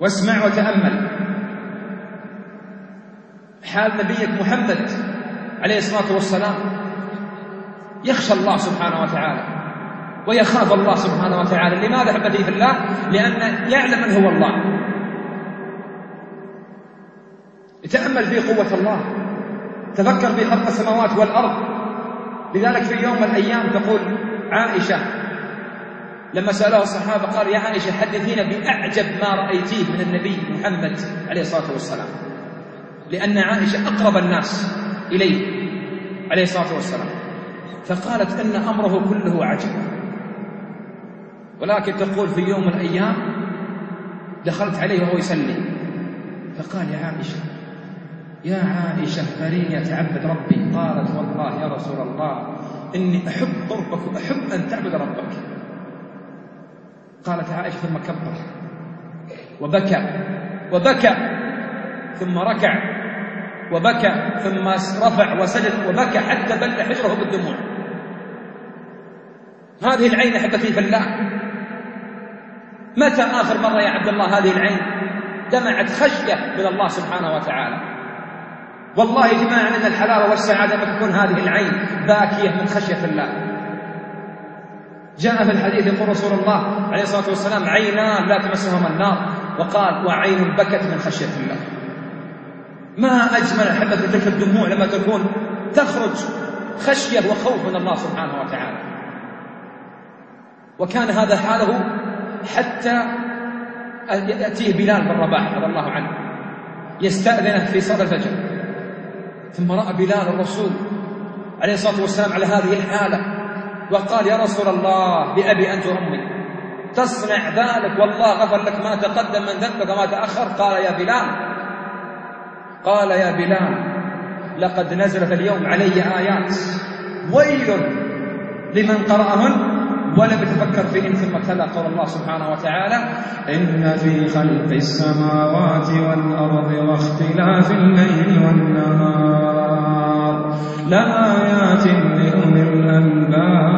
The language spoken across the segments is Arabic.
واسمع وتأمل. حال نبيك محمد عليه الصلاة والسلام يخشى الله سبحانه وتعالى ويخاف الله سبحانه وتعالى. لماذا أحبتي في الله؟ لأن يعلم من هو الله. تأمل في قوة الله. تفكر في خلق السماوات والأرض. لذلك في يوم من الأيام تقول عائشة لما سأله الصحابة قال يا عائشة حدثينا بأعجب ما رأيتيه من النبي محمد عليه الصلاة والسلام. لأن عائشة أقرب الناس إليه عليه الصلاة والسلام. فقالت أن أمره كله عجب. ولكن تقول في يوم من الأيام دخلت عليه وهو يسلي فقال يا عائشة يا عائشة أريني أتعبد ربي. قالت والله يا رسول الله إني أحب قربك وأحب أن تعبد ربك. قالت عائشة ثم كبر. وبكى وبكى ثم ركع وبكى ثم رفع وسجد وبكى حتى بل حجره بالدموع. هذه العين أحبتي في الله. متى آخر مرة يا عبد الله هذه العين؟ دمعت خشية من الله سبحانه وتعالى. والله يا جماعة أن الحلاوة والسعادة تكون هذه العين باكية من خشية الله. جاء في الحديث يقول رسول الله عليه الصلاة والسلام عينان لا تمسهما النار. وقال وعين بكت من خشية الله. ما أجمل أحبة تلك الدموع لما تكون تخرج خشية وخوف من الله سبحانه وتعالى. وكان هذا حاله حتى يأتيه بلال بن رباح رضي الله عنه يستأذنه في صلاة الفجر. ثم رأى بلال الرسول عليه الصلاة والسلام على هذه الحالة. وقال يا رسول الله بأبي أنت وأمي تصنع ذلك والله غفر لك ما تقدم من ذنبك وما تأخر. قال يا بلال. قال يا بلال لقد نزلت اليوم علي آيات ويل لمن قرأهن ولم يتفكر فيهن ثم تلا قول الله سبحانه وتعالى إن في خلق السماوات والأرض واختلاف الليل والنهار لآيات لأولي الألباب.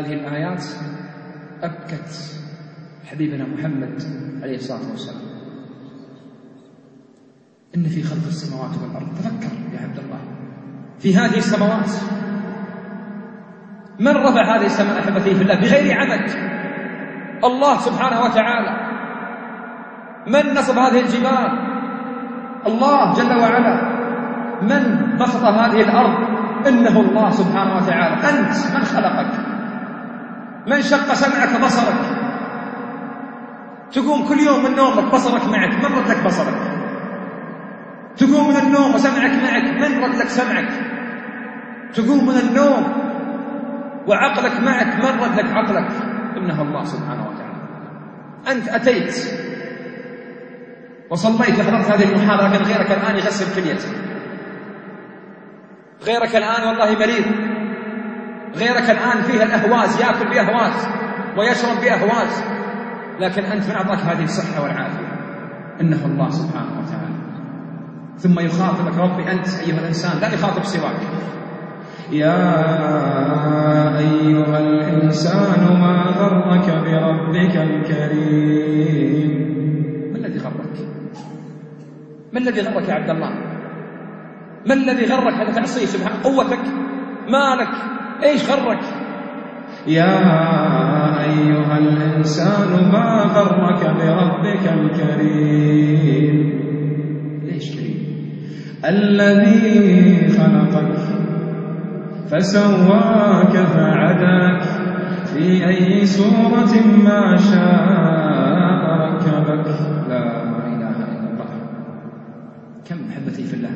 هذه الآيات أبكت حبيبنا محمد عليه الصلاة والسلام. إن في خلق السماوات والأرض. تفكر يا عبد الله. في هذه السماوات. من رفع هذه السماء أحبتي في الله؟ بغير عمد الله سبحانه وتعالى. من نصب هذه الجبال؟ الله جل وعلا. من بسط هذه الأرض؟ إنه الله سبحانه وتعالى. أنت من خلقك. من شق سمعك بصرك؟ تقوم كل يوم من نومك بصرك معك من رد لك بصرك؟ تقوم من النوم وسمعك معك من رد لك سمعك؟ تقوم من النوم وعقلك معك من رد لك عقلك؟ إنه الله سبحانه وتعالى. أنت أتيت وصليت حضرت هذه المحاضرة لكن غيرك الآن يغسل كليته غيرك الآن والله مريض. غيرك الآن فيه الأهواز يأكل بأهواز ويشرب بأهواز. لكن أنت من أعطاك هذه الصحة والعافية إنه الله سبحانه وتعالى. ثم يخاطبك ربي أنت أيها الإنسان لا يخاطب سواك. يا أيها الإنسان ما غرك بربك الكريم؟ ما الذي غرك؟ ما الذي غرك يا عبد الله؟ ما الذي غرك هذا تعصيه سبحانه قوتك؟ مالك؟ إيش غرك يا أيها الإنسان ما غرك بربك الكريم؟ ليش كريم؟ الذي خلقك فسواك فعداك في أي صورة ما شاء ركبك. لا إله إلا الله. كم محبتي في الله.